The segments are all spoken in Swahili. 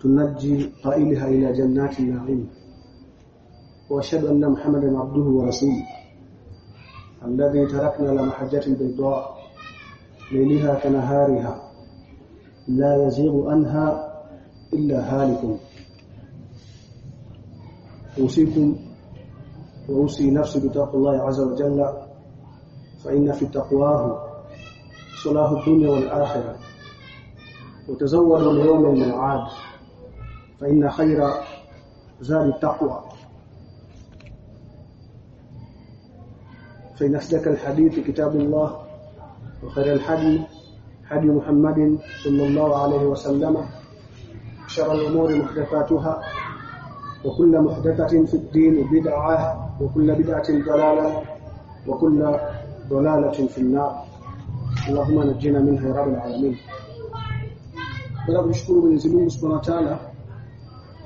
تنجي قائلها إلى جنات النعيم. وأشهد أن محمدا عبده ورسوله. الذي تركنا على محجة البيضاء ليلها كنهارها لا يزيغ عنها إلا هالك. أوصيكم وأوصي نفسي بتقوى الله عز وجل فإن في تقواه صلاح الدنيا والآخرة. وتزودوا ليوم المعاد. فإن خير زاد التقوى. فإن أصدق الحديث كتاب الله وخير الحدي حدي محمد صلى الله عليه وسلم شر الأمور محدثاتها وكل محدثة في الدين بدعة وكل بدعة ضلالة وكل ضلالة في النار. اللهم نجنا منها يا رب العالمين. kumshukuru Mwenyezi Mungu Subhanahu wa Ta'ala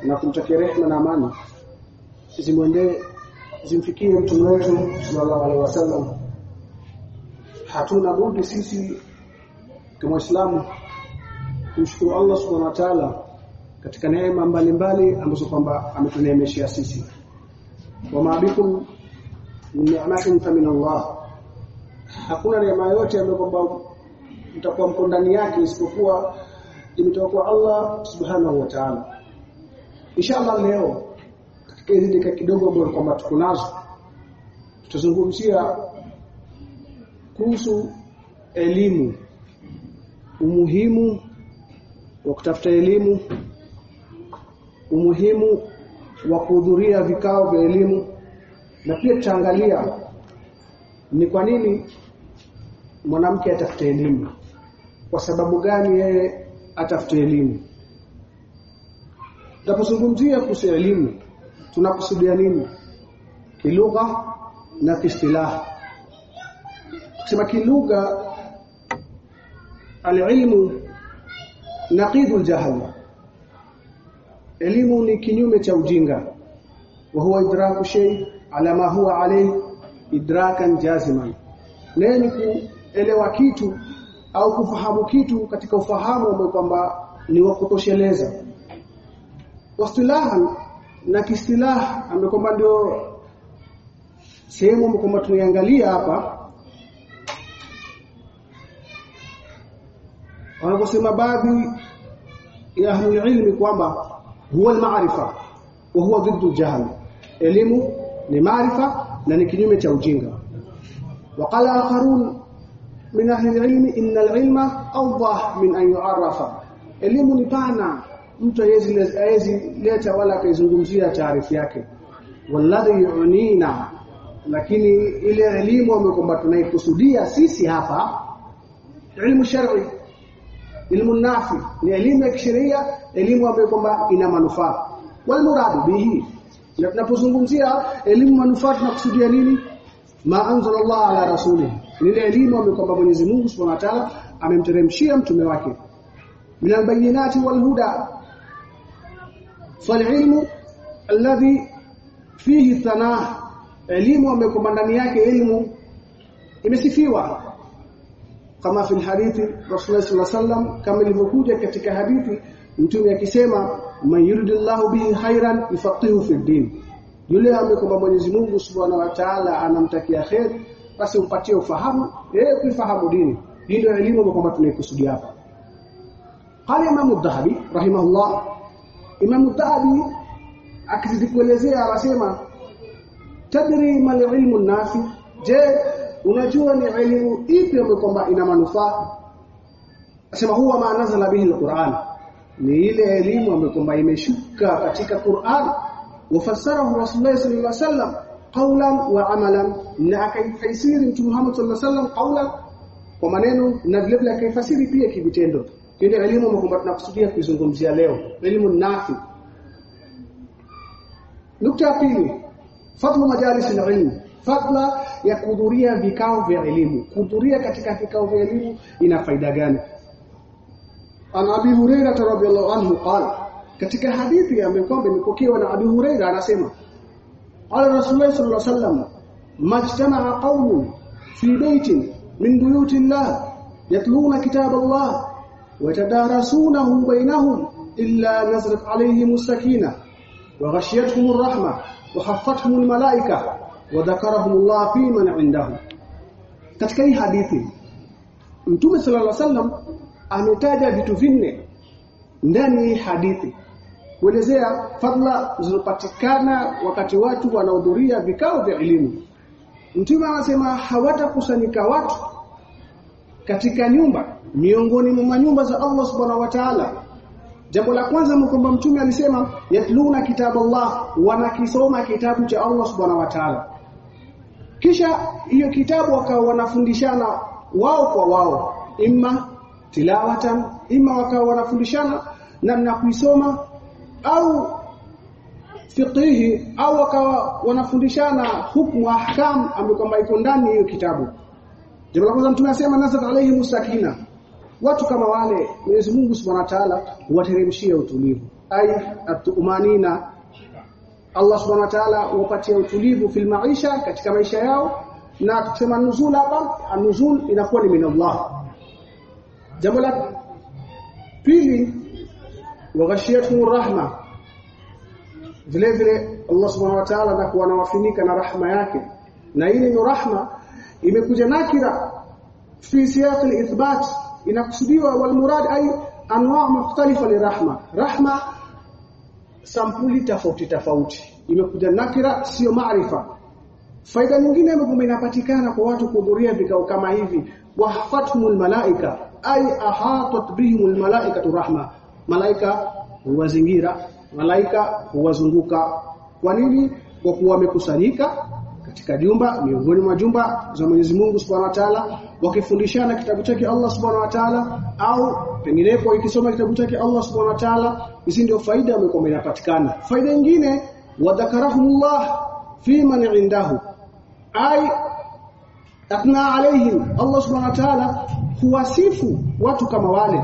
na kumtakia rehema na amani. Zimwendee zimfikie mtume wetu sallallahu alaihi wasallam. Hatuna budi sisi kama waislamu kumshukuru Allah Subhanahu wa Ta'ala katika neema mbalimbali ambazo kwamba ametuneemeshia sisi. Wa maabikum min ni'matin min Allah. Hakuna neema yote ambayo kwamba mtakuwa mko ndani yake isipokuwa imetoka kwa Allah subhanahu wa ta'ala inshallah leo katika hizi dakika kidogo ambazo kwamba tuko nazo tutazungumzia kuhusu elimu umuhimu wa kutafuta elimu umuhimu wa kuhudhuria vikao vya elimu na pia tutaangalia ni kwa nini mwanamke atafute elimu kwa sababu gani yeye atafute elimu tunapozungumzia kuhusu elimu tunakusudia nini? Kilugha na kiistilahi. kusema kilugha alilmu naqidu al elimu ni kinyume cha ujinga. Wa huwa idraku shay ala ma huwa alayhi idrakan jaziman. Ni kuelewa kitu au kufahamu kitu katika ufahamu ambao kwamba ni wa kutosheleza Wastilahan na kistilah amekomba ndio sehemu ambayo kwamba tunaiangalia hapa. Wanaposema baadhi ya ahli ilmi kwamba huwa maarifa wa huwa dhiddu jahl elimu ni maarifa na ni kinyume cha ujinga. Waqala akharun min ahli ilmi inna al-ilma awdah min an yu'arrafa. Elimu ni pana mtu hawezi leta wala akaizungumzia taarifu yake. Walladhi yunina lakini ile elimu ambayo kwamba tunaikusudia sisi hapa ilmu shar'i ilmu nafi ni elimu ya kisheria elimu ambayo kwamba ina manufaa. Wal muradu bihi na tunapozungumzia elimu manufaa tunakusudia nini? Ma anzala Allah ala rasulihi ile elimu ambayo kwamba Mwenyezi Mungu Subhanahu wa Ta'ala amemteremshia mtume wake. Min wal walhuda falilmu alladhi fihi thanah elimu kwamba ndani yake elimu. Imesifiwa. Kama fi hadithi Rasulullah sallallahu alaihi wasallam kama ilivyokuja katika hadithi mtume akisema man yuridillahu bihi khairan yufaqihu fid din. Yule ambaye kwamba Mwenyezi Mungu Subhanahu wa Ta'ala anamtakia khair basi umpatie ufahamu yeye kuifahamu dini. Hii ndio elimu ambayo kwamba tunaikusudia hapa. Qala Imam Dhahabi rahimahullah Imam Dhahabi akizikuelezea anasema tadri mal ilmu nafi je unajua ni elimu ipi ambayo kwamba ina manufaa? Asema huwa maanaza la bihi alquran. Ni ile elimu ambayo kwamba imeshuka katika Qur'an. Wafasarahu Rasulullah sallallahu alaihi wasallam qawlan wa amalan. Na akaifasiri Mtume Muhammad sallallahu alaihi wasallam qawlan kwa maneno na vile vile akaifasiri pia kivitendo ile elimu ambayo tunakusudia kuizungumzia leo elimu nafi. Nukta ya pili fadlu majalis alilm fadla ya kuhudhuria vikao vya elimu. Kuhudhuria katika vikao vya elimu ina faida gani? Ana abi hurairah radhiyallahu anhu qala katika hadithi ambayo kwamba imepokewa na abi hurairah anasema Qala Rasulullah sallallahu alaihi wasallam majtama'a qaumun fi baitin min buyutillah yatluna kitab Allah wa yatadarasunahu bainahum إلا نزلت عليهم السكينة وغشيتهم الرحمة وحفتهم الملائكة وذكرهم الله في من عنده katika hii hadithi Mtume sallallahu alaihi wasallam ametaja vitu vinne ndani ya hadithi kuelezea fadla zilizopatikana wakati watu wanahudhuria vikao vya elimu. Mtume anasema hawatakusanyika watu katika nyumba miongoni mwa nyumba za Allah subhanahu wa ta'ala. Jambo la kwanza kwamba Mtume alisema yatluna kitabu Allah, wanakisoma kitabu cha Allah subhanahu wa ta'ala. Kisha hiyo kitabu wakawa wanafundishana wao kwa wao, imma tilawatan, imma wakawa wanafundishana namna kuisoma au fiqhi au wakawa wanafundishana hukumu ahkam ambayo kwamba iko ndani hiyo kitabu. Jambo la kwanza mtume anasema nazat alayhi musakina. Watu kama wale Mwenyezi Mungu Subhanahu wa Ta'ala huwateremshia utulivu. Ai atumanina Allah Subhanahu wa Ta'ala huwapatia utulivu fil maisha katika maisha yao na tukisema nuzul hapa anuzul inakuwa ni min Allah. Jambo la pili waghashiyatuhum rahma vile vile Allah subhanahu wa ta'ala anakuwa anawafunika na rahma yake na ile ni rahma imekuja nakira fi siyaq al-ithbat inakusudiwa wal murad ay anwa' mukhtalifa li rahma sampuli tofauti tofauti. Imekuja nakira sio maarifa. Faida nyingine ambayo inapatikana kwa watu kuhudhuria vikao kama hivi wahfathumul malaika ay ahatat bihimul malaikatu rahma. Malaika huwazingira malaika huwazunguka. Kwa nini? Kwa kuwa wamekusanyika katika jumba miongoni mwa jumba za Mwenyezi Mungu Subhanahu wa Ta'ala wakifundishana kitabu chake Allah Subhanahu wa Ta'ala au penginepo ikisoma kitabu chake Allah Subhanahu wa Ta'ala hizi ndio faida ambayo inapatikana. Faida nyingine wadhakarahumullah fi man indahu ai atna alaihim Allah Subhanahu wa Ta'ala huwasifu watu kama wale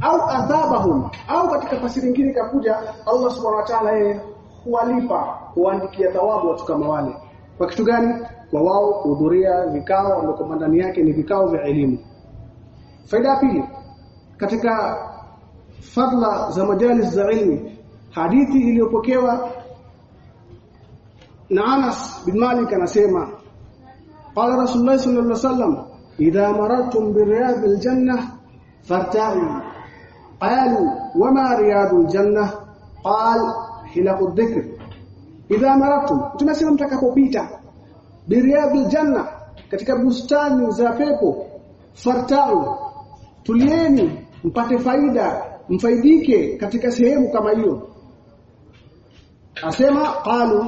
au adhabahum au katika fasiri nyingine kakuja Allah subhanahu wa ta'ala yeye huwalipa kuandikia thawabu watu kama wale kwa kitu gani? Kwa wao kuhudhuria vikao ambavyo ndani yake ni vikao vya elimu. Faida pili katika fadla za majalis za ilmi hadithi iliyopokewa na Anas bin Malik anasema qala Rasulullah sallallahu alaihi wasallam idha marartum biriyad aljanna fartahu qalu wama riyad aljanna qal hilaqud dhikr idha maratu tunasema mtakapopita. Biriadil janna katika bustani za pepo fartau tulieni mpate faida mfaidike katika sehemu kama hiyo. Asema qalu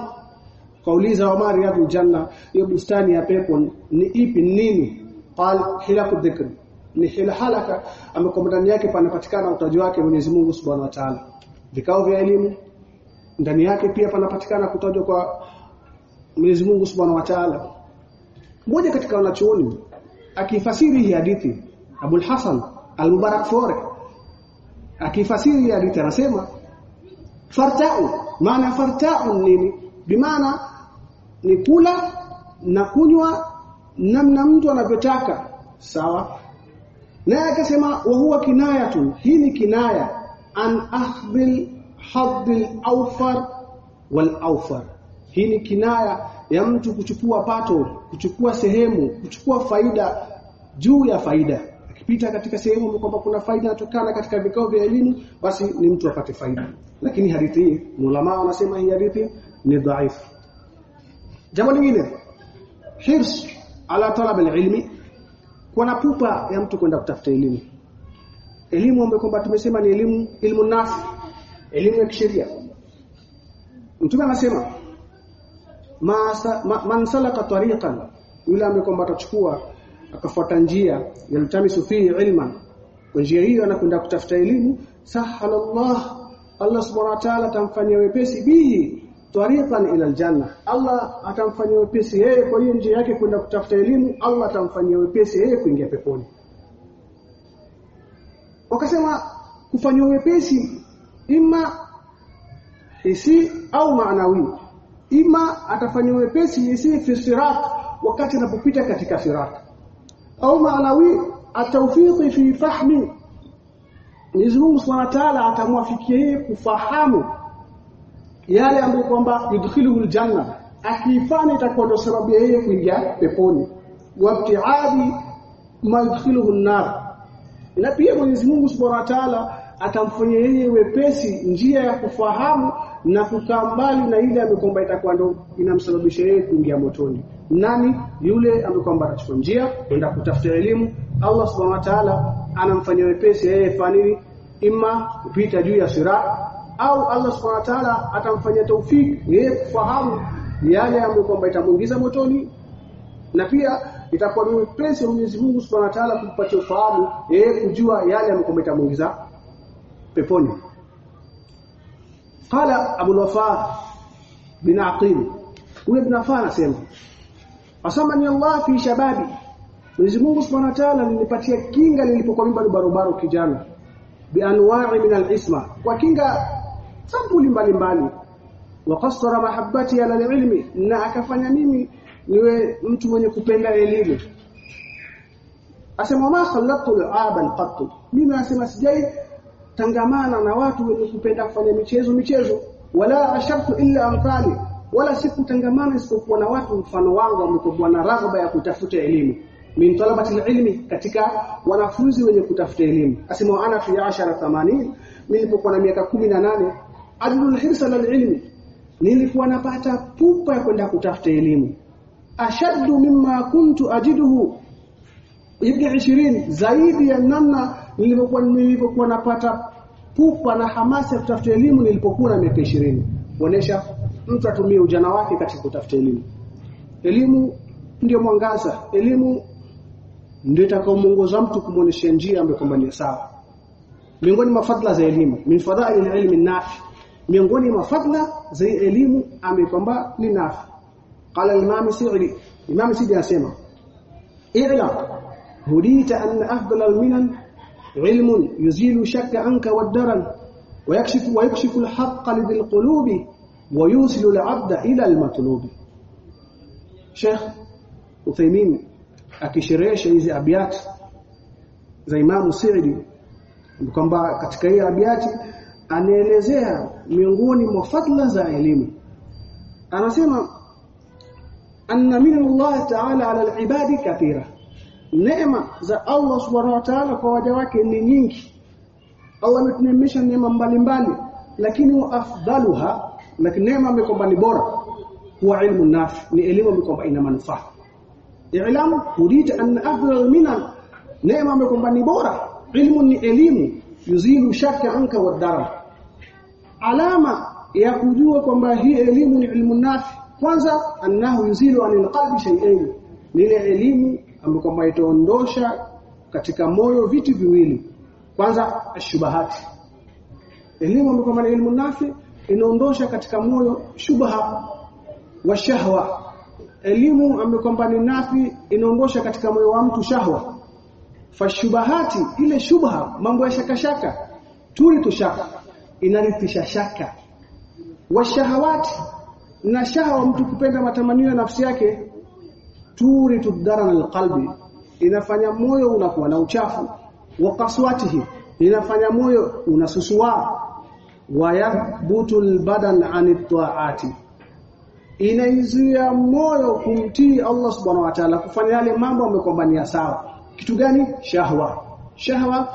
kauliza Omar ya janna hiyo bustani ya pepo ni ipi nini? Qal hila kudhikr ni hilhalaka ambapo ndani yake panapatikana utaji wake Mwenyezi Mungu Subhanahu wa Ta'ala. Vikao vya elimu ndani yake pia panapatikana kutajwa kwa Mwenyezi Mungu Subhanahu wa Ta'ala. Mmoja katika wanachuoni akifasiri hii hadithi Abul Hasan Al-Mubarak Fore akifasiri hii hadithi anasema farta'u. Maana farta'u nini? Bimaana ni kula na kunywa namna mtu anavyotaka. Sawa? Naye akasema wa huwa kinayatu. Hii ni kinaya. An akhdhil haddil awfar wal awfar. Hii ni kinaya ya mtu kuchukua pato kuchukua sehemu kuchukua faida juu ya faida. Akipita katika sehemu kwamba kuna faida inatokana katika vikao vya elimu basi ni mtu apate faida. Lakini hadithi hii ulama wanasema hii hadithi ni dhaifu jambo lingine hirs ala talab alilmi. Kuna pupa ya mtu kwenda kutafuta elimu. Elimu ambayo kwamba tumesema ni elimu ilmu nafi elimu ya kisheria. Mtume anasema ma, ma, man salaka tariqan yule ambaye kwamba atachukua akafuata njia yaltamisu fihi ilman. Kwa njia hiyo anakwenda kutafuta elimu. Sahala Allah Allah subhanahu wa ta'ala atamfanyia wepesi bihi tariqan ila aljanna Allah atamfanyia wepesi yeye kwa hiyo njia yake kwenda kutafuta elimu Allah atamfanyia wepesi yeye kuingia peponi. Wakasema kufanywa wepesi ima hisi au maanawi. Ima atafanywa wepesi hisi fi sirat wakati anapopita katika sirat. Au maanawi atawfiki fi fahmi. Mwenyezi Mungu Subhanahu wa Ta'ala atamwafikia yeye kufahamu yale ambayo kwamba yudkhiluhu aljanna akiifanya itakuwa ndio sababu yeye kuingia peponi. Wabtiadi ma yudkhiluhu an-nar. Na pia Mwenyezi Mungu Subhanahu wa Ta'ala atamfanyia yeye wepesi njia ya kufahamu na kukaa mbali na ile amekomba itakuwa ndo inamsababisha yeye kuingia motoni. Nani? Yule amekomba atachukua njia kwenda kutafuta elimu. Allah Subhanahu wa Ta'ala anamfanyia wepesi yeye fanini imma kupita juu ya sirat au Allah Subhanahu wa Ta'ala atamfanyia taufik yeye kufahamu yale ambayo kwamba itamuingiza motoni. Na pia itakuwa ni wepesi Mwenyezi Mungu Subhanahu wa Ta'ala kumpatia ufahamu yeye kujua yale ambayo kwamba itamuingiza peponi. Qala Abu Wafa bin Aqil. Huyo ibn afa anasema asamani Allah fi shababi. Mwenyezi Mungu Subhanahu wa Ta'ala nilipatia kinga nilipokuwa mimba barobaro kijana. Bi anwa'i min al-isma. Kwa kinga sampuli mbalimbali. Wa qassara mahabbati ala al-ilmi. Na akafanya mimi niwe mtu mwenye kupenda elimu. Asema ma khallatu al-aban qattu mimi nasema sijai tangamana na watu wenye kupenda kufanya michezo michezo. Wala ashartu illa amthali wala sikutangamana isipokuwa na watu mfano wangu ambao na raghaba ya kutafuta elimu. Min talabati ilmi katika wanafunzi wenye kutafuta elimu. Asema ana fi 10 80 nilipokuwa na miaka 18 ajlul hirsa lil ilmi. Nilikuwa napata pupa ya kwenda kutafuta elimu. Ashaddu mimma kuntu ajiduhu. Ibn 20 zaidi ya namna nilipokuwa nilipokuwa napata pupa na hamasa ya kutafuta elimu nilipokuwa na miaka 20 kuonesha mtu atumie ujana wake katika kutafuta elimu. Elimu ndio mwangaza. Elimu ndio itakayomuongoza mtu kumuonesha njia ambayo kwamba ni sawa. Miongoni mwa fadla za elimu min fadhail ilmi nafi. Miongoni mwa fadla za elimu amekwamba ni nafi. Qala al-imam sidi imam sidi anasema ila hudita anna afdal al-minan علم يزيل شك عنك والدرن ويكشف ويكشف الحق لذي القلوب ويوصل العبد إلى المطلوب شيخ Uthaymeen akisherehesha hizi abiyati za Imam Sa'di kwamba katika hii abiyati anaelezea miongoni mwa fadla za elimu anasema anna min Allah ta'ala 'ala al-ibadi kathira neema za Allah subhanahu wa ta'ala kwa waja wake ni nyingi. Allah ametunemesha neema mbalimbali lakini afdaluha lakini neema amekwamba ni bora huwa ilmu nafi ni elimu amekwamba ina manufaa. I'lamu hudita anna afdal minan neema amekwamba ni bora ilmu ni elimu yuzilu shakka anka wa wadara alama ya kujua kwamba hii elimu ni ilmu nafi kwanza annahu yuzilu anil qalbi shay'ain ni ile elimu ambayo kwamba itaondosha katika moyo vitu viwili. Kwanza shubahati. Elimu ambayo kwamba ni elimu nafi inaondosha katika moyo shubha wa shahwa. Elimu ambayo kwamba ni nafi inaondosha katika moyo wa mtu shahwa. Fashubahati ile shubha mambo ya shaka shaka turi tushaka inarithisha shaka. Washahawati na shahwa mtu kupenda matamanio ya nafsi yake turi tudara alqalbi inafanya moyo unakuwa na uchafu. Wa kaswatihi inafanya moyo unasusua wayathbutu albadan anit taati inaizuia moyo kumtii Allah subhanahu wa ta'ala kufanya yale mambo amekombania sawa. Kitu gani? Shahwa. Shahwa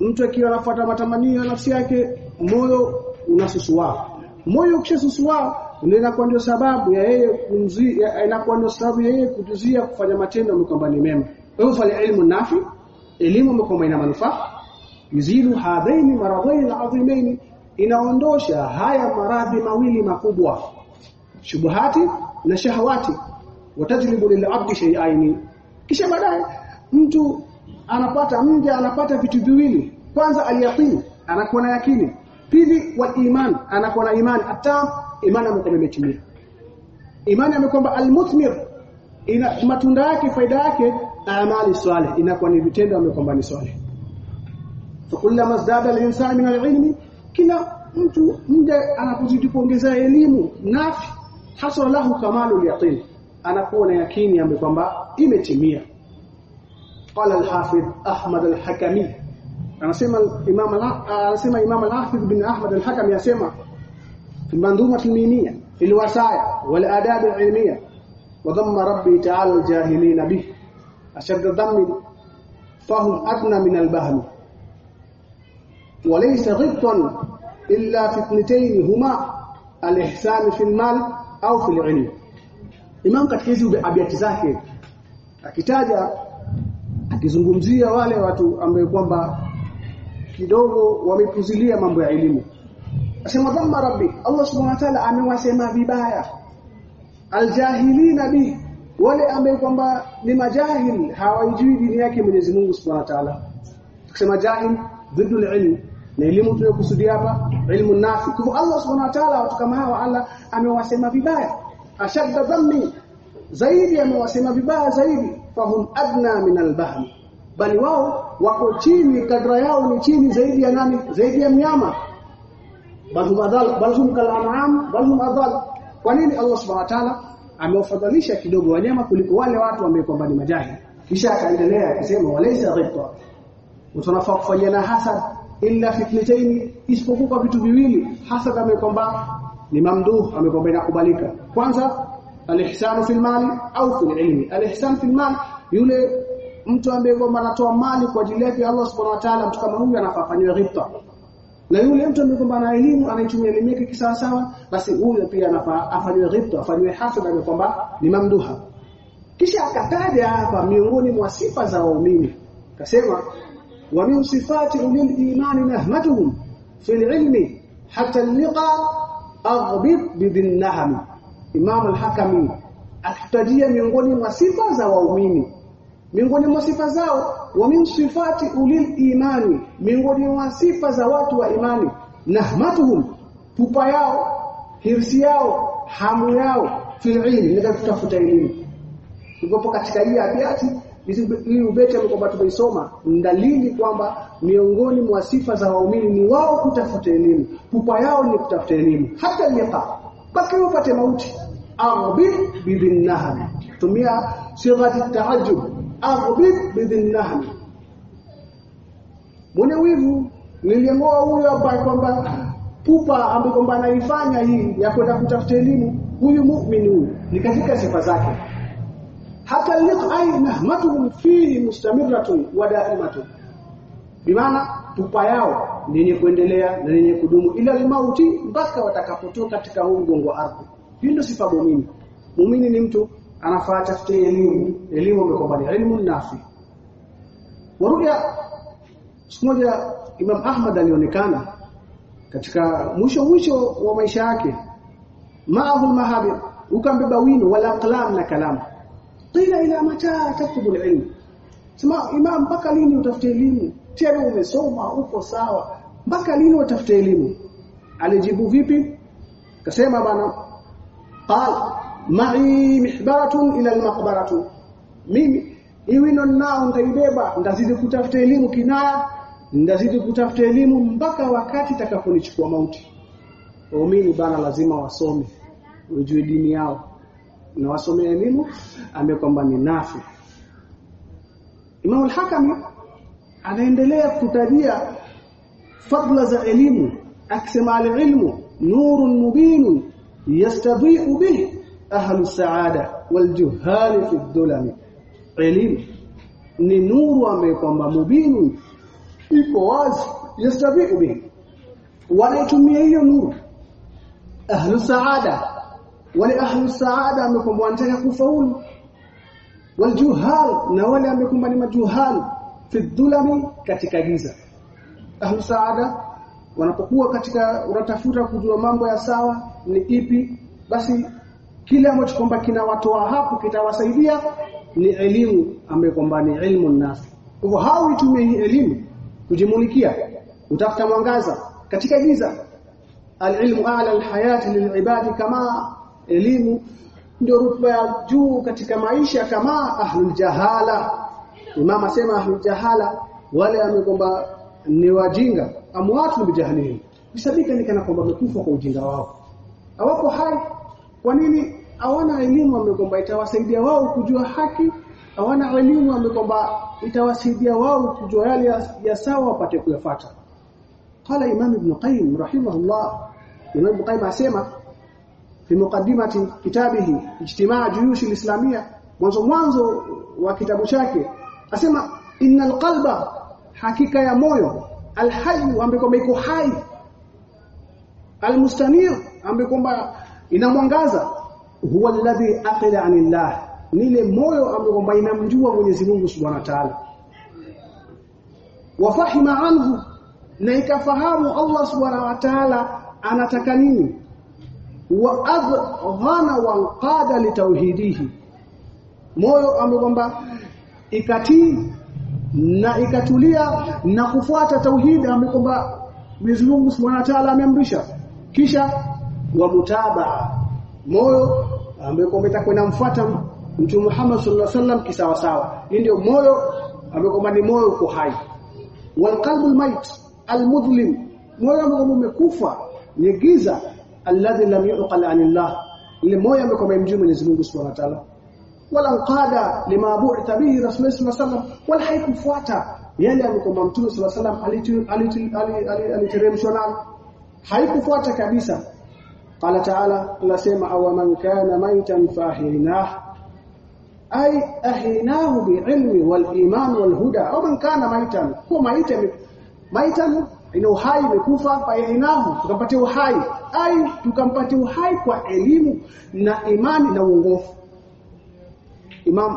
mtu akiwa anafuata matamanio ya nafsi yake moyo unasusua moyo ukishasusua inakuwa ndio sababu ya yeye kumzuia inakuwa ndio sababu ya yeye kutuzia kufanya matendo amekombani mema. Kwa hiyo ilmu nafi elimu amekomba ina manufaa. Yuzilu hadaini maradhi alazimain inaondosha haya maradhi mawili makubwa. Shubuhati na shahawati. Watajlibu lil'abdi shay'aini. Kisha baadaye mtu anapata mja anapata vitu viwili. Kwanza aliyaqini anakuwa na yakini pili wa iman anakuwa na imani. Hata imani amekuwa imetimia. Imani amekwamba almuthmir ina matunda yake faida yake amali salih. Inakuwa ni vitendo amekwamba ni salih. Fakullama zada al-insan min al-ilmi kila mtu mje anapozidi kuongeza elimu nafi hasa lahu kamalu yaqin anakuwa na yakini ambaye kwamba imetimia. Qala al-hafidh ahmad al-hakami. Anasema imam anasema imam al-hafidh bin ahmad al-hakami asema في المنظومة الميمية في الوسائل والآداب العلمية وضم ربي تعالى الجاهلين به أشد ضم فهم أدنى من البهم وليس غبطا إلا في اثنتين هما الإحسان في المال أو في العلم Imam katika hizi abiati zake akitaja akizungumzia wale watu ambao kwamba kidogo wamepuzilia mambo ya elimu asema dhamma rabbi. Allah subhanahu wa ta'ala amewasema vibaya. Aljahilina bi. Wale ambao kwamba ni majahil hawajui dini yake Mwenyezi Mungu subhanahu wa ta'ala. Tukisema jahil dhiddu ilm na elimu tunayokusudia hapa ilmu nafi kwa Allah subhanahu wa ta'ala watu kama hawa Allah amewasema vibaya. Ashadda dhammi. Zaidi amewasema vibaya zaidi. Fahum adna min albahm. Bali wao wako chini kadra yao ni chini zaidi ya nani? Zaidi ya mnyama bal adhal hum kal an'am bal hum adhal kwa nini Allah subhanahu wa ta'ala amewafadhalisha kidogo wanyama kuliko wale watu ambao kwamba ni majahili? Kisha akaendelea akisema walaysa ghibta. Utanafaa kufanyana hasad illa fitnatayn isipokuwa vitu viwili. Hasad amekwamba ni mamduh amekwamba inakubalika. Kwanza alihsanu fil mali au fil ilmi. Alihsan fil mali yule mtu ambaye kwamba anatoa mali kwa ajili yake Allah subhanahu wa ta'ala mtu kama huyu anafaa ghibta na yule mtu ambaye kwamba ana elimu anaitumia elimu yake kisawa sawa basi huyo pia anafaa afanywe ghibta afanywe hasada ambaye kwamba ni mamduha. Kisha akataja hapa miongoni mwa sifa za waumini. Akasema wa min sifati ulil imani nahmatuhum fil ilmi hatta liqa aghdib bidhinnaham Imam al-Hakami akitajia miongoni mwa sifa za waumini miongoni mwa sifa zao wa min sifati ulil imani miongoni mwa sifa za watu wa imani nahmatuhum pupa yao hirsi yao hamu yao fi'il ndio kutafuta elimu Tukopo katika hii abiati hii ubeti kwamba tumeisoma dalili kwamba miongoni mwa sifa za waumini ni wao kutafuta elimu. Pupa yao ni kutafuta elimu. Hata liqa mpaka upate mauti. Arbi bidhinnaham tumia sighati tahajjud aghbid bidhinnaham mwenye wivu niliamua huyo hapa kwamba pupa ambaye kwamba anaifanya hii ya kwenda kutafuta elimu huyu muumini huyu ni katika sifa zake. Hata liq ai nahmatuhum fihi mustamirratun wa da'imatun. Bimaana pupa yao ni kuendelea na yenye kudumu ila limauti mpaka watakapotoka katika huu mgongo ardhi. Hii ndio sifa muumini muumini ni mtu anafaa tafute elimu. Elimu imekwamba elimu nafi. Waruya siku moja Imam Ahmad alionekana katika mwisho mwisho wa maisha yake. Maahu mahabir ukambeba wino wala qalam na kalamu qila ila mata taktubu ilmu sema imam mpaka lini utafute elimu? Tena umesoma uko sawa. Mpaka lini utafute elimu? Alijibu vipi? Kasema bana qal ma'i mihbaratun ila almaqbaratu. Mimi iwino nao nitaibeba ndazidi kutafuta elimu kinaya ndazidi kutafuta elimu mpaka wakati takaponichukua mauti. Waumini bana lazima wasome ujue dini yao. Na wasome elimu amekwamba ni nafi. Imam al-hakim anaendelea kutajia fadla za elimu akisema al-ilmu nurun mubin yastadhi'u bihi ahlu saada wal juhal fi dhulami elimu ni nuru ambayo kwamba mubinu iko wazi yastabiu bihi. Wanaitumia hiyo nuru. Ahlu saada wale ahlu saada ambao wanataka kufaulu. Waljuhal na wale ambao ni majuhal fi dhulami katika giza. Ahlu saada wanapokuwa katika unatafuta kujua mambo ya sawa ni ipi basi kile ambacho kwamba kinawatoa hapo kitawasaidia ni elimu ambayo kwamba ni ilmu nafi kwa hivyo hao itumie elimu kujimulikia utafuta mwangaza katika giza. Alilmu a'la alhayati lilibadi kama elimu ndio rutba ya juu katika maisha kama ahlul jahala. Imam asema ahlul jahala wale amekomba ni wajinga amwatu bijahilihim bisabika ni kana kwamba wamekufa kwa ujinga wao. Hawapo hai. Kwa nini hawana elimu amekwamba itawasaidia wao kujua haki. Hawana elimu ambayo itawasaidia wao kujua yale ya, ya sawa wapate kuyafuata. Qala imam ibn qayyim rahimahullah. Imam ibn qayyim asema fi muqaddimati kitabihi ijtimaa juyush alislamia mwanzo mwanzo wa kitabu chake asema innal qalba hakika ya moyo alhayy ambaye iko hai almustanir ambaye ina mwangaza huwa alladhi aqila anillah. Nile moyo ambao kwamba inamjua Mwenyezi Mungu Subhanahu wa Ta'ala. Wafahima anhu. Na ikafahamu Allah Subhanahu wa Ta'ala anataka nini? Wa adhana wa qada litauhidihi moyo ambao kwamba ikatii na ikatulia na kufuata tauhid ambao kwamba Mwenyezi Mungu Subhanahu wa Ta'ala ameamrisha kisha wa mutabaa moyo ambaye kwamba itakwenda mfuata Mtume Muhammad sallallahu alaihi wasallam kisawa sawa hii ndio moyo ambaye kwamba ni moyo uko hai. Wal qalbul mait almudlim moyo ambao umekufa ni giza alladhi lam yuqal anillah. Ile moyo ambao kwamba mjui Mwenyezi Mungu Subhanahu wa Ta'ala. Wala qada lima bu'ita bihi Rasulullah sallallahu alaihi wasallam. Wala haikufuata yale alikomba Mtume sallallahu alaihi wasallam aliteremshwa nalo. haikufuata kabisa qala ta'ala anasema aw man kana maitan fahinah ay ahinahu bi'ilmi wal iman wal huda. Aw man kana maitan kwa maita maitan ina uhai imekufa fahinah tukampatia uhai. Ay tukampatia uhai kwa elimu na imani na uongofu. Imam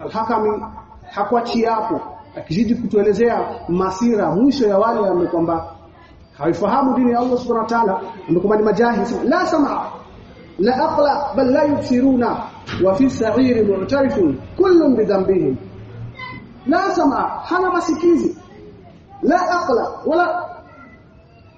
Al-Hakami hakuachia hapo akizidi kutuelezea masira mwisho ya wale ambao kwamba haifahamu dini ya Allah Subhanahu wa Ta'ala ambao ni majahili la sama la aqla bal la yubsiruna. Wa fi sa'iri mu'tarifun kullun bi dhanbihi la sama hana masikizi. La aqla wala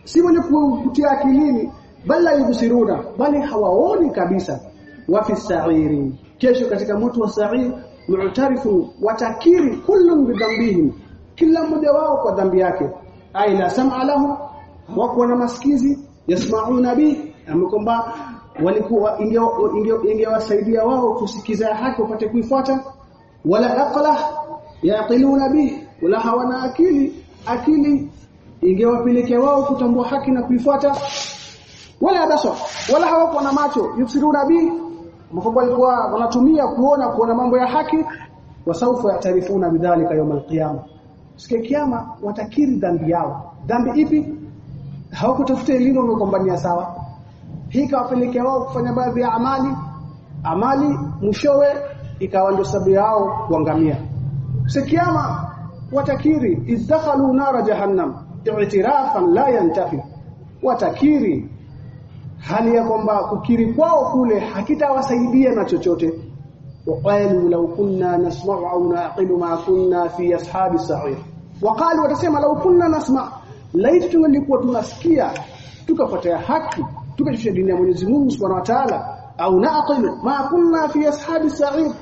si mwenye kutia akilini bal la yubsiruna bali hawaoni kabisa. Wa fi sa'iri kesho katika moto wa sa'iri mu'tarifu watakiri kullun bi dhanbihi kila mmoja wao kwa dhambi yake. Aina sam'a lahu wako na masikizi yasmauna bi amekomba walikuwa ingewasaidia wao kusikiza haki wapate kuifuata. Wala aqla yaqiluna bi wala hawana akili akili ingewapelekea wao kutambua haki na kuifuata. Wala basa wala hawakuwa na macho yufsiruna bi mkombo walikuwa wanatumia kuona kuona mambo ya haki. Wasaufa yatarifuna bidhalika yawm alqiyama. Sikia kiyama watakiri dhambi yao. Dhambi ipi hawakutafuta elimu wamegombania sawa. Hii kawapelekea wao kufanya baadhi ya amali. Amali mshowe ikawa ndio sababu yao kuangamia. Sikiama watakiri izdakhalu nara jahannam i'tirafan la yantafi. Watakiri hali ya kwamba kukiri kwao kule hakitawasaidia na chochote. Waqalu law kunna nasma'u au naqilu ma kunna fi ashabi sa'ir. Waqalu watasema law kunna nasma' laiti tungelikuwa tunasikia tukapata haki tukachosha dini ya Mwenyezi Mungu Subhanahu wa Ta'ala au naqil ma kunna fi ashabi sa'ir.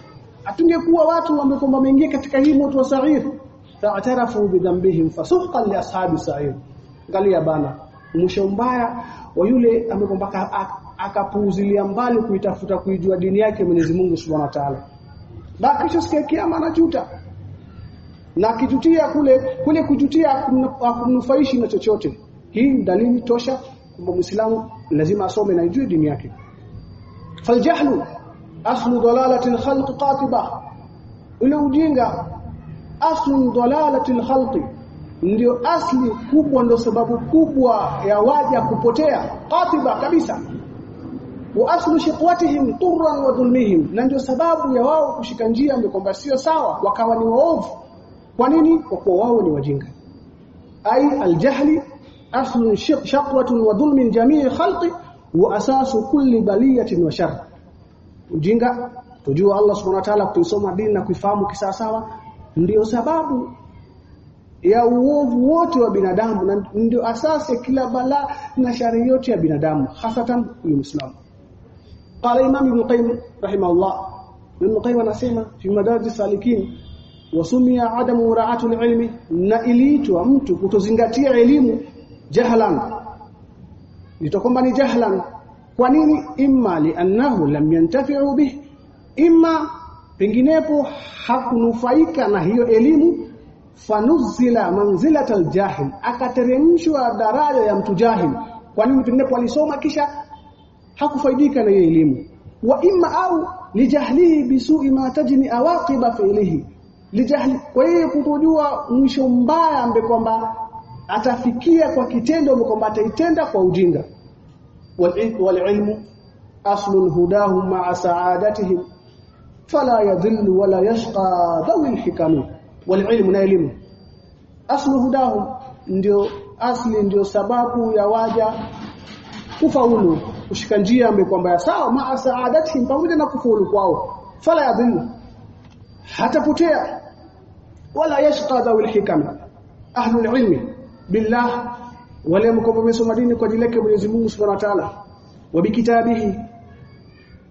Atungekuwa watu ambao wameingia katika hii moto wa sa'ir. Fa'tarafu bi dhanbihim fasuqan li ashabi sa'ir. Angalia bana mwisho mbaya wa yule ambaye akapuuzilia mbali kuitafuta kuijua dini yake Mwenyezi Mungu Subhanahu wa Ta'ala. Bakisho sikia kiama anajuta na kijutia kule kule kujutia hakumnufaishi na chochote. Hii dalili tosha kwamba Muislamu lazima asome na ijue dini yake. Faljahlu aslu dalalati alkhalq qatiba. Ule ujinga aslu dalalati alkhalq ndio asli kubwa ndio sababu kubwa ya waja kupotea. Qatiba kabisa. Wa aslu shiqwatihim turran wa dhulmihim. Na ndio sababu ya wao kushika njia ndio kwamba sio sawa wakawa ni waovu kwa nini? Kwa kuwa wao ni wajinga. Ai aljahli aslu shaqwatun wa dhulmin jamii khalqi wa asasu kulli baliyatin wa shar ujinga tujua Allah subhanahu wa ta'ala kuisoma dini na kuifahamu kisawasawa ndio sababu ya uovu wote wa binadamu na ndio asasi kila bala na shari yote ya binadamu hasatan huyu Muislamu. Qala imam ibn qayyim rahimahullah. Ibn qayyim anasema fi madaris salikin wasumia adamu muraatul ilmi na iliitwa mtu kutozingatia elimu jahlan. Litakomba ni jahlan. Kwa nini? Imma li'annahu lam yantafi'u bih. Imma penginepo hakunufaika na hiyo elimu fanuzila manzilatal jahil akateremshwa daraja ya mtu jahil. Kwa nini penginepo alisoma kisha hakufaidika na hiyo elimu? Wa imma au lijahlihi bisu'i ma tajni awaqiba fi'lihi lijahli kwa hiyo kutojua mwisho mbaya ambe kwamba atafikia kwa kitendo kwamba ataitenda kwa ujinga. Wal ilmu aslu hudahum ma'a sa'adatihim fala yadhillu wala yashqa dhawi alhikam wal ilmu na elimu. Aslu hudahum ndio asli ndio sababu ya waja kufaulu kushika njia ambayo kwamba sawa maa saadatihim pamoja na kufaulu kwao. Fala yadhillu hatapotea. Wala yashqa dhawi alhikam. Ahlu ilmi. Billah. Wale mkombo wamesoma dini kwa ajili yake Mwenyezi Mungu Subhanahu wa Ta'ala. Wa bikitabihi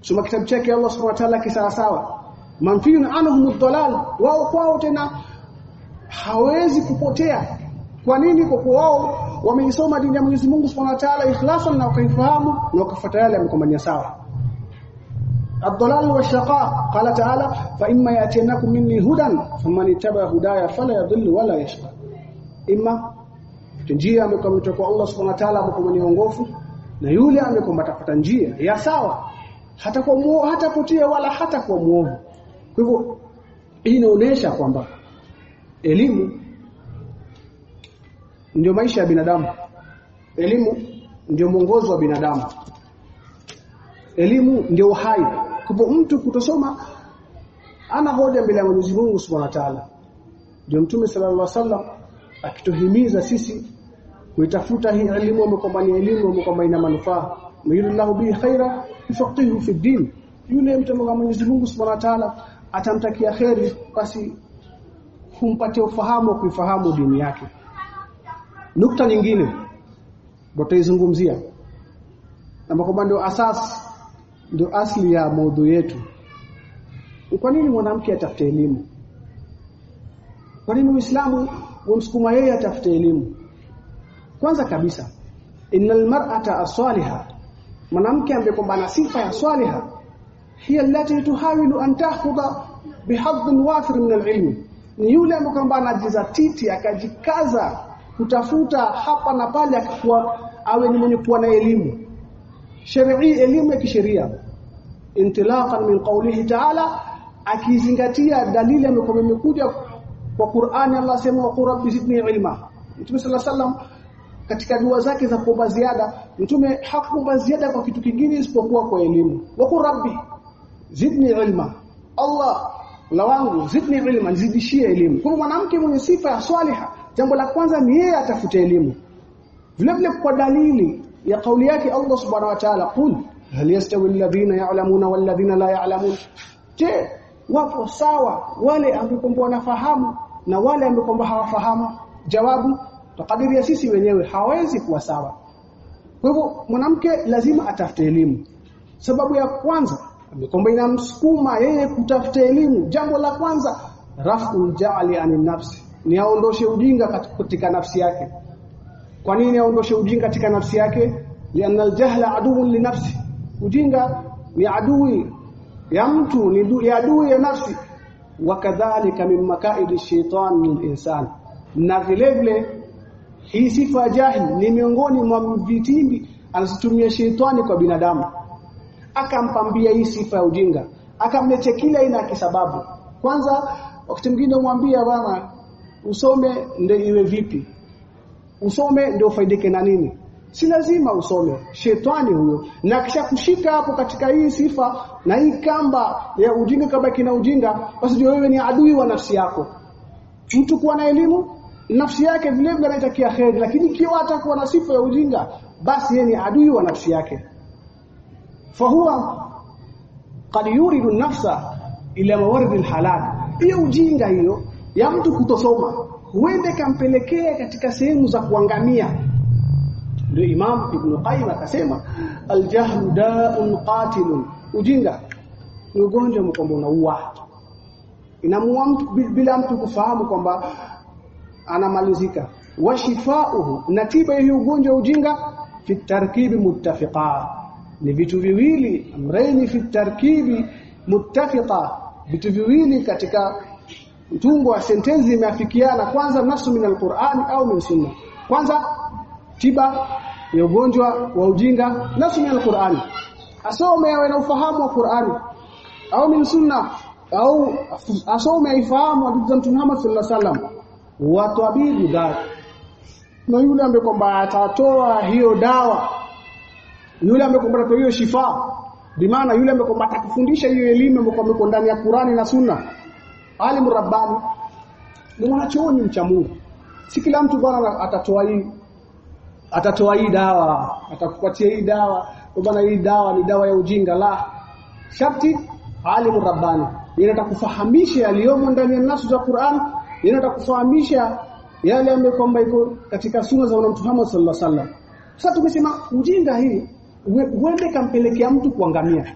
soma kitabu chake Allah Subhanahu wa Ta'ala kisawa sawa manfiun anhum ad-dalal. Wao kwao tena hawezi kupotea. Kwa nini? Kwa kuwa wao wameisoma dini ya Mwenyezi Mungu Subhanahu wa Ta'ala ikhlasan na wakaifahamu na wakafuata yale yamekombania sawa الضلال والشقاء قال تعالى فإما يأتينكم مني هدى فمن اتبع هدايا فلا يضل ولا يشقى إما njia amekometa kwa Allah Subhanahu wa Ta'ala amekomania ongofu na yule amekomba tafuta njia ya sawa hata kwa muo hata potea wala hata kwa muovu kwa hivyo hii inaonyesha kwamba elimu ndio maisha ya binadamu elimu ndio mwongozo wa binadamu elimu ndio uhai. Kwa mtu kutosoma ana hoja mbele ya Mwenyezi Mungu Subhanahu wa Ta'ala. Ndio mtume sallallahu alaihi wasallam akituhimiza sisi kuitafuta hii elimu ambayo kwamba ni elimu ambayo kwamba ina manufaa. Mayurillahu bi khaira yufaqihu fi din. Yule mtu wa Mwenyezi Mungu Subhanahu wa Ta'ala atamtakia khairi basi humpatia ufahamu wa kuifahamu dini yake. Nukta nyingine tutaizungumzia ambapo ndio asas ndio asli ya maudhu yetu. Kwa nini mwanamke atafute elimu? Kwa nini Uislamu umsukuma yeye atafute elimu? Kwanza kabisa innal mar'ata as-salihah mwanamke ambaye kwamba ana sifa ya swaliha hiya allati tuhawilu an ta'khudha bihadhin wafir min al-ilm. Ni yule ambaye kwamba anajizatiti akajikaza kutafuta hapa na pale akakuwa awe ni mwenye kuwa na elimu shar'i elimu ya kisheria. Intilaqan min qawlihi ta'ala akizingatia dalili ambayo imekuja kwa Qur'ani Allah sema wa rabbi zidni ilma. Mtume صلى الله katika dua zake za kuomba ziada mtume hakuomba ziada kwa kitu kingine isipokuwa kwa elimu. Wa rabbi zidni ilma. Allah la wangu zidni ilma nizidishie elimu. Kwa mwanamke mwenye sifa ya swaliha jambo la kwanza ni yeye atafute elimu. Vile vile kwa dalili ya kauli yake Allah subhanahu wa ta'ala qul hal yastawi alladhina ya'lamuna wal ladhina la ya'lamun? Je wapo sawa wale ambao wanafahamu na wale ambao hawafahamu? Jawabu tukadiria sisi wenyewe hawezi kuwa sawa. Kwa hivyo mwanamke lazima atafute elimu. Sababu ya kwanza kwamba inamsukuma yeye kutafuta elimu. Jambo la kwanza rafu ja'ali anin nafsi. Ni aondoshe ujinga katika nafsi yake kwa nini aondoshe ujinga katika nafsi yake? Lianna aljahla aduun linafsi, ujinga ni adui ya mtu ni adui ya nafsi. Wakadhalika min makaidi shaitan lil insan. Na vile vile hii sifa ya jahi ni miongoni mwa vitimbi anazitumia shetani kwa binadamu. Akampambia hii sifa ya ujinga. Akamletea kila aina kisababu. Kwanza wakati mwingine umwambia bwana usome ndio iwe vipi usome ndio ufaidike na nini? Si lazima usome. Shetani huyo. Na kisha kushika hapo katika hii sifa na hii kamba ya ujinga kama kina ujinga basi ndio wewe ni adui wa nafsi yako. Mtu kuwa na elimu nafsi yake vile vile anaitakia kheri lakini ikiwa atakuwa na sifa ya ujinga basi yeye ni adui wa nafsi yake. Fahuwa qad yuridu nafsa ila mawarid alhalal hiyo ujinga hiyo ya mtu kutosoma huende kampelekea katika sehemu za kuangamia. Ndio Imam Ibn Qayyim akasema aljahlu da'un qatilun. Ujinga ni ugonjwa mkombo unaua. Inamuua mtu bila mtu kufahamu kwamba anamalizika. Washifauhu na tiba ya ugonjwa ujinga fi tarkibi muttafiqa. Ni vitu viwili amrayni fi tarkibi muttafiqa. Vitu viwili katika mtungo wa sentensi imeafikiana kwanza nasu min alqur'ani au min sunna. Kwanza tiba ya ugonjwa wa ujinga nasu min alqur'ani asome awe na ufahamu wa Qur'ani au min sunna au asome hadithi za Mtume Muhammad sallallahu alaihi wasallam. Watabibu dhalik na yule ambaye kwamba atatoa hiyo dawa yule ambaye kwamba atatoa hiyo shifa bimaana yule ambaye kwamba atakufundisha hiyo elimu ambayo iko ndani ya Qur'ani na Sunna alimu rabbani ni mwanachuoni mcha Mungu si kila mtu bwana atatoa hii atatoa hii dawa atakupatia hii dawa. Bwana hii dawa ni dawa ya ujinga. La sharti alimu rabbani. Yeye atakufahamisha yaliyomo ndani ya nasu za Qur'an yeye atakufahamisha yale ambayo kwamba iko katika sunna za Mtume Muhammad sallallahu alaihi wasallam. Sasa tumesema ujinga hii uende kampelekea mtu kuangamia.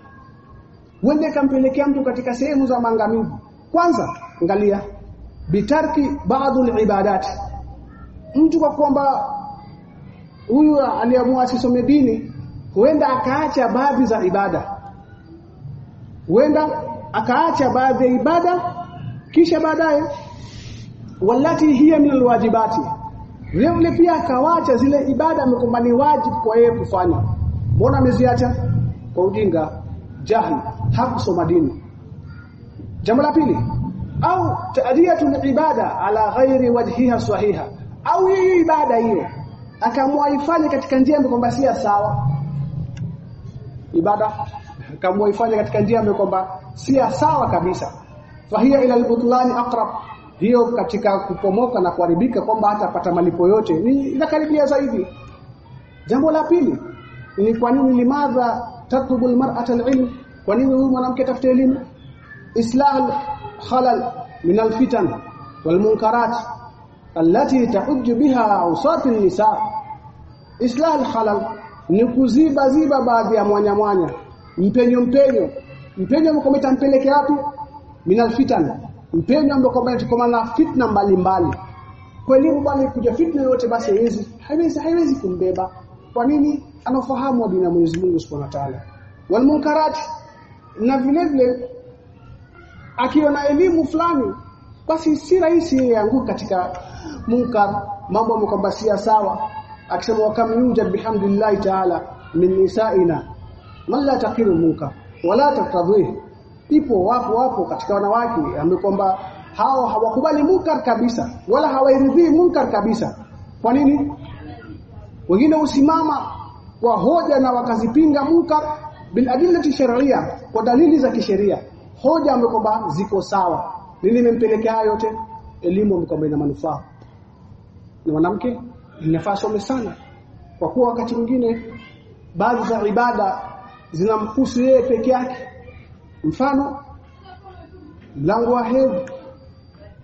Uende kampelekea mtu katika sehemu za maangamizi kwanza angalia. Bitarki baadhi ibadat. Mtu kwa kwamba huyu aliamua asisome dini huenda akaacha baadhi za ibada. Huenda akaacha baadhi ya ibada kisha baadaye walati hiya min alwajibati. Vile pia akawacha zile ibada amekumbana ni wajibu kwa yeye kufanya. Mbona ameziacha? Kwa ujinga jahil hakusoma dini jambo la pili. Au tadiyatu ibada ala ghairi wajhiha sahiha. Au hii ibada hiyo akaamua ifanye katika njia ambayo kwamba si sawa. Ibada akaamua ifanye katika njia ambayo kwamba si sawa kabisa. Fahiya ila albutlani aqrab. Hiyo katika kupomoka na kuharibika kwamba hatapata malipo yote ni inakaribia zaidi. Jambo la pili ni kwa nini limadha tatlubu almar'ata alilm? Kwa nini huyu mwanamke tafuta elimu islah الخلل من الفتن والمنكرات التي تحج بها awsat an-nisa الخلل alkhalal ni kuziba ziba baadhi ya mwanya mwanya mpenyo mpenyo mpenyo mkometa mpeleke wapi min alfitan mpenyo ambao inatokana na fitna mbalimbali kwa elimu kuja fitna yote basi hizi haiwezi haiwezi kumbeba kwa nini anafahamu dini ya Mwenyezi Mungu Subhanahu wa Ta'ala wal munkarat na vile vile akiwa na elimu fulani basi si rahisi yeye anguka katika munkar. Mambo ambayo kwamba sawa. Akisema wakam yujad bihamdillahi ta'ala min nisaina man la taqiru munkar wala tatadhih ipo wapo wapo katika wanawake amekwamba kwamba hao hawakubali munkar kabisa wala hawairidhii munkar kabisa. Kwa nini? Wengine usimama kwa hoja na wakazipinga munkar bil adillati shar'iyya kwa dalili za kisheria hoja ambazo kwamba ziko sawa. Nini imempelekea hayo yote? Elimu ambayo ina manufaa. Na mwanamke inafaa some sana. Kwa kuwa wakati mwingine baadhi za ibada zinamhusu yeye peke yake. Mfano mlango wa hedhi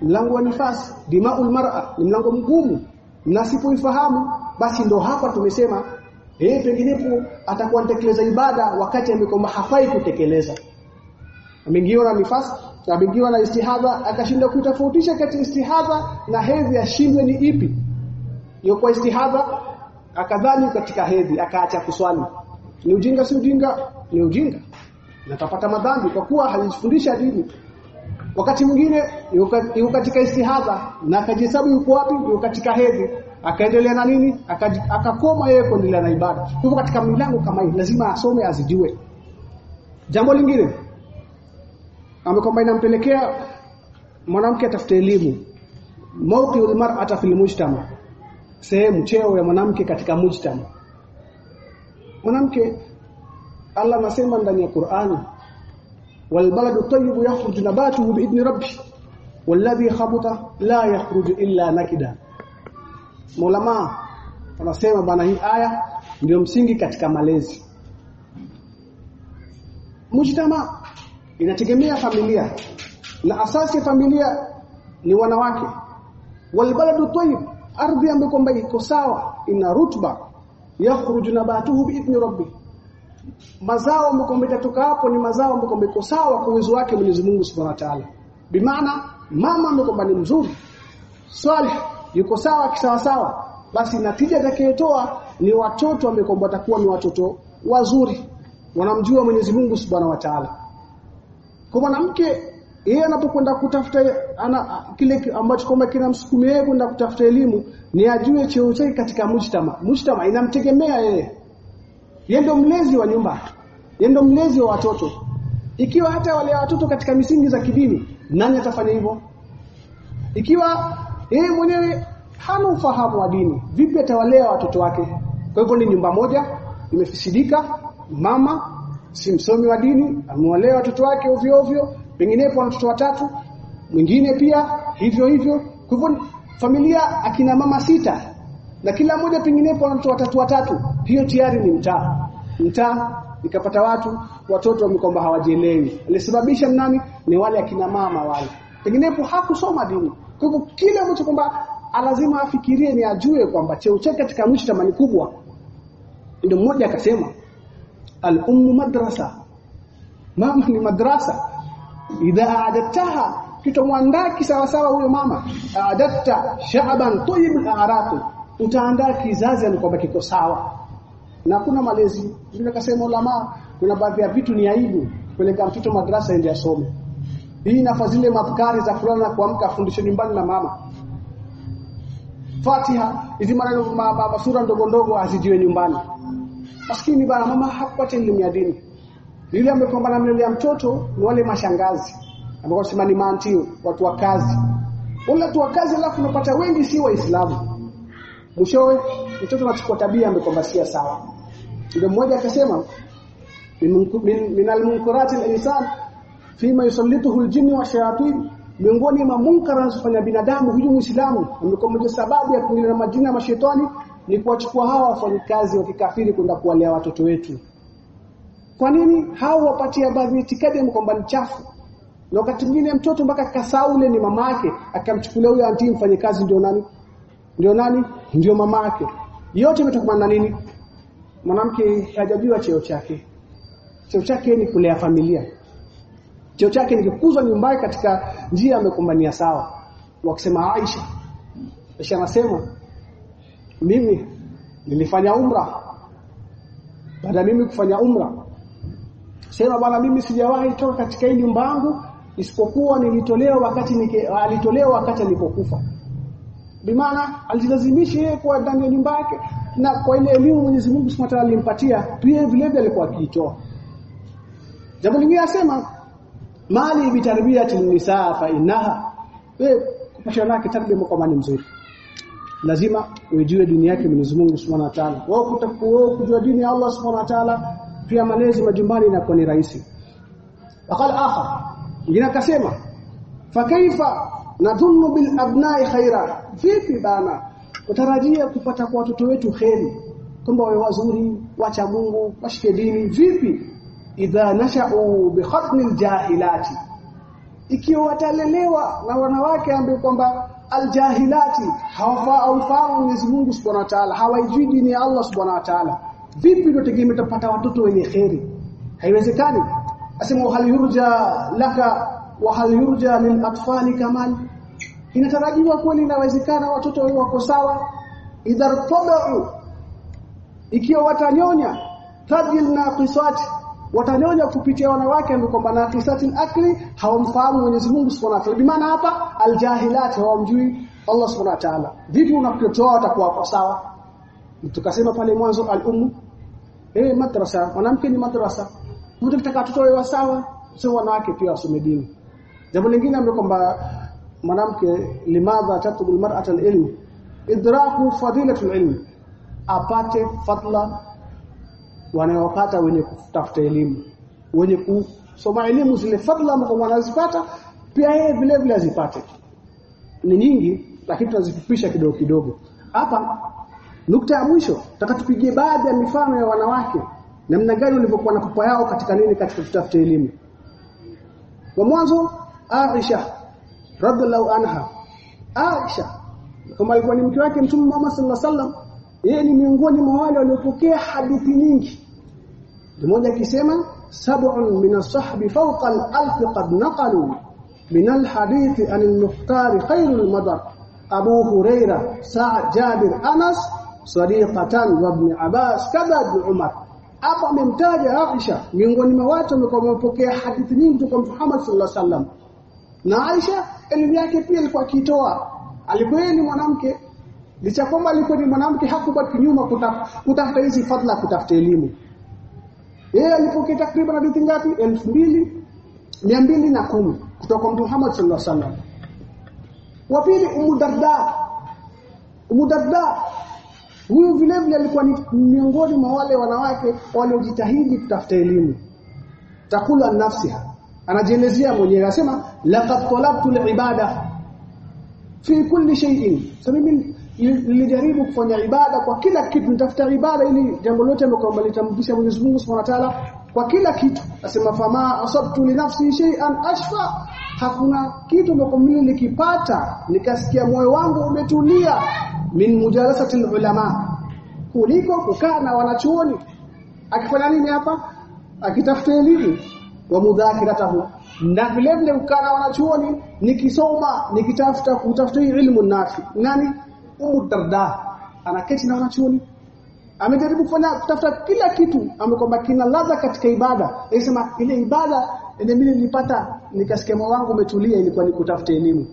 mlango wa nifasi dimaul mar'a ni mlango mgumu. Na sipoifahamu basi ndo hapa tumesema eh penginepo atakuwa anatekeleza ibada wakati amekoma hafai kutekeleza ameingiwa na nifasi ameingiwa na istihadha akashinda kutofautisha kati istihadha na hedhi ashindwe ni ipi. Hiyo kwa istihadha akadhani katika hedhi akaacha kuswali. Ni ujinga si ujinga? Ni ujinga. Natapata madhambi kwa kuwa hajifundisha dini. Wakati mwingine yuko katika istihadha na akajihesabu yuko wapi yuko katika hedhi. Akaendelea na nini? Akakoma yeye kuendelea na ibada. Hivyo katika milango kama hii lazima asome azijue jambo lingine ambayo kwamba inampelekea mwanamke atafute elimu. Mauki ulmar ata fil mujtama. Sehemu cheo ya mwanamke katika mujtama. Mwanamke Allah anasema ndani ya quran wal baladu tayyibu yakhruju nabatuhu bi idni rabbi walladhi khabata la yakhruju illa nakida. Mulama anasema bana hii aya ndio msingi katika malezi. Mujtama inategemea familia. Na asasi familia ni wanawake. Walbaladu tayyib ardhi ambayo kwamba iko sawa ina rutba. Yakhruju nabatuhu biidhni rabbi. Mazao ambayo itatoka hapo ni mazao ambayo iko sawa kwa uwezo wake Mwenyezi Mungu Subhanahu wa Ta'ala. Bimaana mama ambaye ni mzuri salih yuko sawa kisawa sawa basi natija itakayotoa ni watoto ambao watakuwa ni watoto wazuri. Wanamjua Mwenyezi Mungu Subhanahu wa Ta'ala kwa mwanamke yeye anapokwenda kutafuta ana, kile ambacho kwamba kinamsukumia yeye kwenda kutafuta elimu ni ajue cheo chake katika mujtama. Mujtama inamtegemea yeye. Yeye ndio mlezi wa nyumba. Yeye ndio mlezi wa watoto. Ikiwa hata wale watoto katika misingi za kidini nani atafanya hivyo? Ikiwa yeye mwenyewe hana ufahamu wa dini vipi atawalea watoto wake? Kwa hivyo ni nyumba moja imefisidika mama si msomi wa dini amewalea watoto wake ovyo ovyo penginepo na watoto watatu mwingine pia hivyo hivyo. Kwa hivyo familia akina mama sita na kila mmoja penginepo watoto watatu watatu hiyo tayari ni mtaa. Mtaa ikapata watu watoto wamekwamba hawajielewi. Alisababisha nani? Ni wale akina mama wale. Penginepo hakusoma dini. Kwa hivyo kile ambacho kwamba lazima afikirie ni ajue kwamba cheo chake katika mwisho tamani kubwa. Ndio mmoja akasema al-ummu madrasa mama ni madrasa idha adataha kitomwandaa kisawasawa huyo mama. Adatta sha'ban tayyib al-a'raq utaandaa kizazi kwamba kiko sawa. Na kuna malezi. Vile kasema ulama kuna baadhi ya vitu ni aibu. Kupeleka mtoto madrasa ende asome. Hii na zile mafkari za kulala na kuamka afundishe nyumbani na mama. Fatiha hizi maneno masura ndogo ndogo azijue nyumbani maskini bana mama hakupata elimu ya dini. Yule amekwamba ya mtoto ni wale mashangazi. Ambao sema ni maanti watu wa kazi. Wale watu wa kazi alafu unapata wengi si waislamu. Mwishowe mtoto anachukua tabia amekwamba si sawa. Ndio mmoja akasema min almunkarati al-insan fima yusallituhu al-jinn wa shayatin. Miongoni mwa munkara anazofanya binadamu huyu muislamu amekuwa sababu ya kuingia na majina ya mashetani ni kuwachukua hawa wafanyikazi wa kikafiri kwenda kuwalea watoto wetu. Kwa nini hao wapatia baadhi itikadi kwamba ni chafu? Na wakati mwingine mtoto mpaka kasaule ni mama yake akamchukulia huyo anti mfanyikazi ndio nani? Ndio nani? Ndio mama yake yote imetokana na nini? Mwanamke hajajua cheo chake. Cheo chake ni kulea familia. Cheo chake ni kukuzwa nyumbani katika njia amekumbania sawa. Wakisema Aisha Aisha anasema mimi nilifanya umra. Baada mimi kufanya umra sema bwana mimi sijawahi toka katika hii nyumba yangu isipokuwa nilitolewa wakati nike, alitolewa wakati alipokufa. Bimaana alilazimisha yeye kuwa ndani ya nyumba yake na kwa ile elimu Mwenyezi Mungu Subhanahu alimpatia pia vile vile alikuwa akiitoa jambo lingine asema mali bitarbiyati nisaa fa innaha. Wewe kupashana nake tarbia kwa mali mzuri lazima ujue dini yake Mwenyezi Mungu Subhanahu wa Ta'ala. Wao kutakuwa kujua dini ya Allah Subhanahu wa Ta'ala pia malezi majumbani inakuwa ni rahisi. Waqala akhar mwingine akasema fa kaifa nadhunnu bil abna'i khaira vipi bana? Utarajia kupata kwa watoto wetu kheri. Kwamba wawe wazuri wacha Mungu washike dini. Vipi? Idha nasha'u bi khatmil jahilati ikiwa watalelewa na wanawake ambao kwamba aljahilati hawafahamu Mwenyezi Mungu Subhanahu wa Ta'ala hawaijui dini ya Allah Subhanahu wa Ta'ala. Vipi ndio tegemea watoto wenye kheri? Haiwezekani. Asema hal yurja laka wa hal yurja lil atfali kamal inatarajiwa kweli inawezekana watoto wao wako sawa. Idhar tabu ikiwa watanyonya tajil naqisat watanyonya kupitia wanawake ambao kwamba naqisatin akli hawamfahamu Mwenyezi Mungu Subhanahu wa Ta'ala. Bimaana hapa aljahilat hawamjui Allah Subhanahu wa Ta'ala. Vipi unapotoa watakuwa kwa sawa? Tukasema pale mwanzo al-ummu. Eh madrasa. Mwanamke ni madrasa. Mtu kitaka tutoe wa sawa sio wanawake pia wasome dini. Jambo lingine ambalo kwamba mwanamke limadha tatlubu almar'ata alilm? Idraku fadilatu alilm apate fadla wanayopata wenye kutafuta elimu wenye kusoma elimu zile fadla ambazo wanazipata pia yeye vile vile azipate. Ni nyingi lakini tunazifupisha kidogo kidogo. Hapa nukta ya mwisho tutakatupigie baadhi ya mifano ya wanawake. Namna gani walivyokuwa na pupa yao katika nini katika kutafuta elimu. Kwa mwanzo Aisha radhiallahu anha. Aisha kama alikuwa ni mke wake Mtume Muhammad sallallahu alaihi wasallam yeye ni miongoni mwa wale waliopokea hadithi nyingi mmoja akisema sab'un min as-sahbi fawqa al-alf qad naqalu min al-hadith an al-mukhtar khairul madar Abu Huraira Sa'd Jabir Anas Sadiqatan wa Ibn Abbas kadha Ibn Umar hapa amemtaja Aisha miongoni mwa watu wamepokea hadithi nyingi kutoka Muhammad sallallahu alaihi wasallam na Aisha elimu yake pia alikuwa akitoa alikuwa ni mwanamke licha kwamba alikuwa ni mwanamke hakubaki nyuma kutafuta hizi fadla kutafuta elimu. Yeye alipokea takriban hadithi ngapi? 2210 kutoka kwa Muhammad sallallahu alaihi wasallam. Wa pili Ummu Darda. Ummu Darda huyu vile vile alikuwa ni miongoni mwa wale wanawake waliojitahidi kutafuta elimu. Takula nafsiha. Anajielezea mwenyewe anasema laqad talabtu al-ibada fi kulli shay'in. So mimi nilijaribu kufanya ibada kwa kila kitu nitafuta ibada ili jambo lote ambalo litamrudisha Mwenyezi Mungu Subhanahu wa Ta'ala kwa kila kitu. Asema fama asabtu li nafsi shay'an ashfa. Hakuna kitu ambacho mimi nikipata nikasikia moyo wangu umetulia. Min mujalasati ulama kuliko kukaa na wanachuoni. Akifanya nini hapa? Akitafuta elimu. Wa mudhakiratahu na vile vile kukaa na wanachuoni. Nikisoma nikitafuta kutafuta ilmu nafi. Nani Umu Darda anaketi na wanachuoni. Amejaribu kufanya kutafuta kila kitu amekwamba kina ladha katika ibada. Anasema ile ibada ile mimi nilipata nikasikia moyo wangu umetulia ilikuwa ni kutafuta elimu.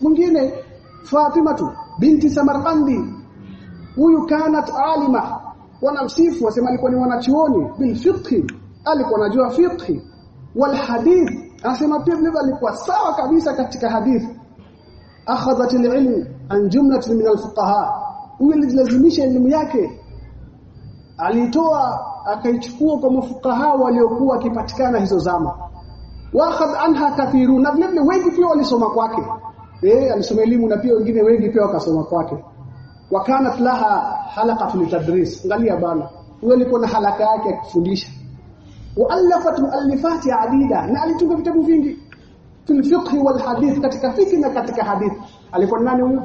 Mwingine Fatima tu binti Samarkandi. Huyu kanat alima wanamsifu wasema alikuwa ni wanachuoni bil fiqh alikuwa anajua fiqh wal hadith anasema pia vile alikuwa sawa kabisa katika hadithi akhadhat al-ilm an jumlatin min al-fuqaha huyu alilazimisha elimu yake. Alitoa akaichukua kwa mafukaha waliokuwa kipatikana hizo zama. Wakhadh anha kathiru na vile wengi pia walisoma kwake. Eh alisoma elimu na pia wengine wengi pia wakasoma kwake. Wakanat laha halaqatu tadris. Angalia bana. Huyo alikuwa na halaka yake ya kufundisha. Waalafat muallifati adida. Na alitunga vitabu vingi fil fiqh wal hadith katika fiqh na katika hadith. Alikuwa nani huyo?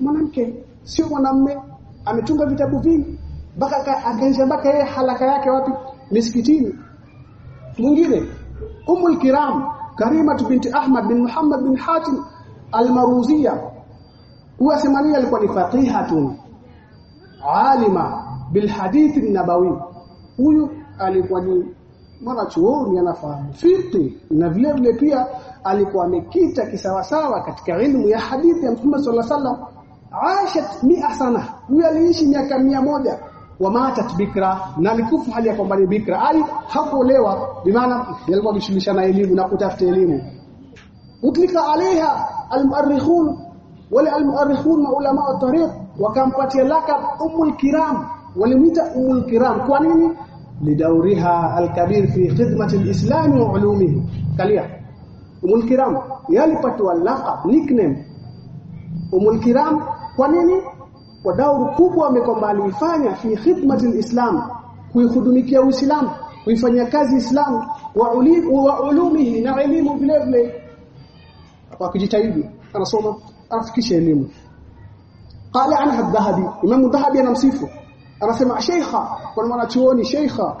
Mwanamke. Sio mwanamume ametunga vitabu vingi. Mpaka akaisha mpaka yeye halaka yake wapi? Misikitini. Mwingine. Umul kiram karima binti ahmad bin muhammad bin hatim almaruzia huwa semania alikuwa ni faqihatun alima bil hadith nabawi huyu alikuwa ni mwanachuoni anafahamu. Fiti. Na vile vile pia alikuwa amekita kisawasawa katika ilmu ya hadithi ya Mtume sallallahu alaihi wasallam. Aishat mia sana. Huyu aliishi miaka mia moja. Wa matat bikra. Na alikufa hali ya kwamba ni bikra. Ali hakuolewa. Bimaana alikuwa akishughulisha na elimu na kutafuta elimu. Utlika alaiha almuarrikhun. Wale almuarrikhun maulama wa tariq. Wakampatia lakab umul kiram. Walimita umul kiram. Kwa nini lidauriha الكبير في خدمة الإسلام وعلومه كليا kalia الكرام kiram yalipatwa laqab nickname. Umul kiram kwa nini? Kwa dauru kubwa amekwamba aliifanya fi khidmati alislam kuihudumikia uislamu kuifanyia kazi Uislamu wa ulimu wa ulumihi na elimu vile vile. Kwa kujitahidi anasoma afikishe elimu. Qala anha dhahabi imam dhahabi anamsifu anasema sheikha kwa mwanachuoni sheikha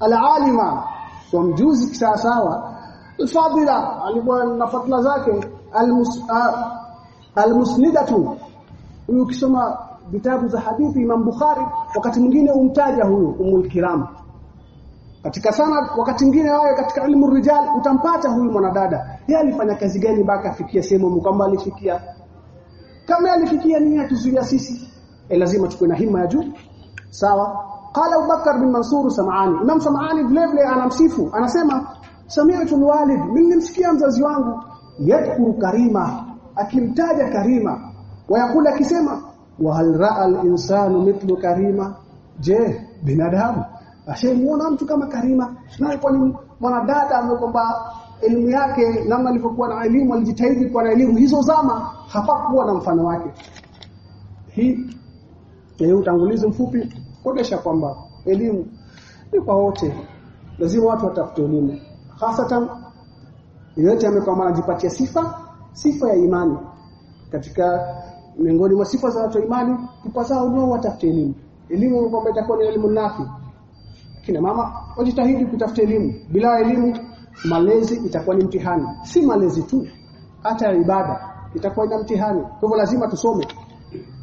alalima wa mjuzi kisawasawa alfadila alikuwa na fadla zake almusnidatu huyu ukisoma vitabu za hadithi Imam Bukhari wakati mwingine umtaja huyu umul kiram. Katika sana wakati mwingine wawe katika ilmu rijal utampata huyu mwanadada. Yeye alifanya kazi gani mpaka afikia sehemu kwamba alifikia? Kama alifikia nini atuzuia sisi eh, lazima tukue na hima ya juu sawa? Qala Abubakar bin Mansur Sam'ani. Imam Sam'ani vile vile anamsifu anasema sami'tu walid nilimsikia mzazi wangu yadhkuru karima akimtaja karima. Wayakula akisema wa hal ra'a al-insanu mithlu karima? Je binadamu? Ashemuona mtu kama karima. Na kwa ni mwanadada ambaye kwamba elimu yake namna alivyokuwa na elimu alijitahidi kwa na elimu hizo zama hapakuwa na mfano wake. Hii ni utangulizi mfupi kuonesha kwamba elimu ni kwa wote. Lazima watu watafute elimu. Hasatan yote amekwamba anajipatia sifa sifa ya imani. Katika miongoni mwa sifa za watu imani ipasao ndio watafute elimu. Elimu kwamba itakuwa ni elimu nafi. Kina mama wajitahidi kutafuta elimu. Bila elimu malezi itakuwa ni mtihani. Si malezi tu hata ibada itakuwa ina mtihani. Kwa hivyo lazima tusome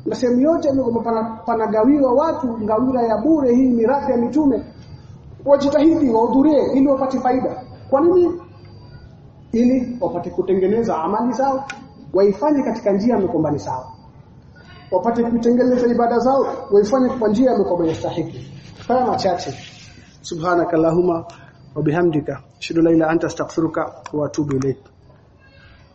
na sehemu yote pana, panagawiwa watu ngawira ya bure hii mirathi ya mitume. Wajitahidi wahudhurie ili wapate faida. Kwa nini? Ili wapate kutengeneza amali zao waifanye katika njia mkombani sawa wapate kutengeneza ibada zao waifanye kwa njia mkombani stahiki haya machache. Subhanakallahumma wa bihamdika. Ashhadu la ilaha anta astaghfiruka wa atubu ilayk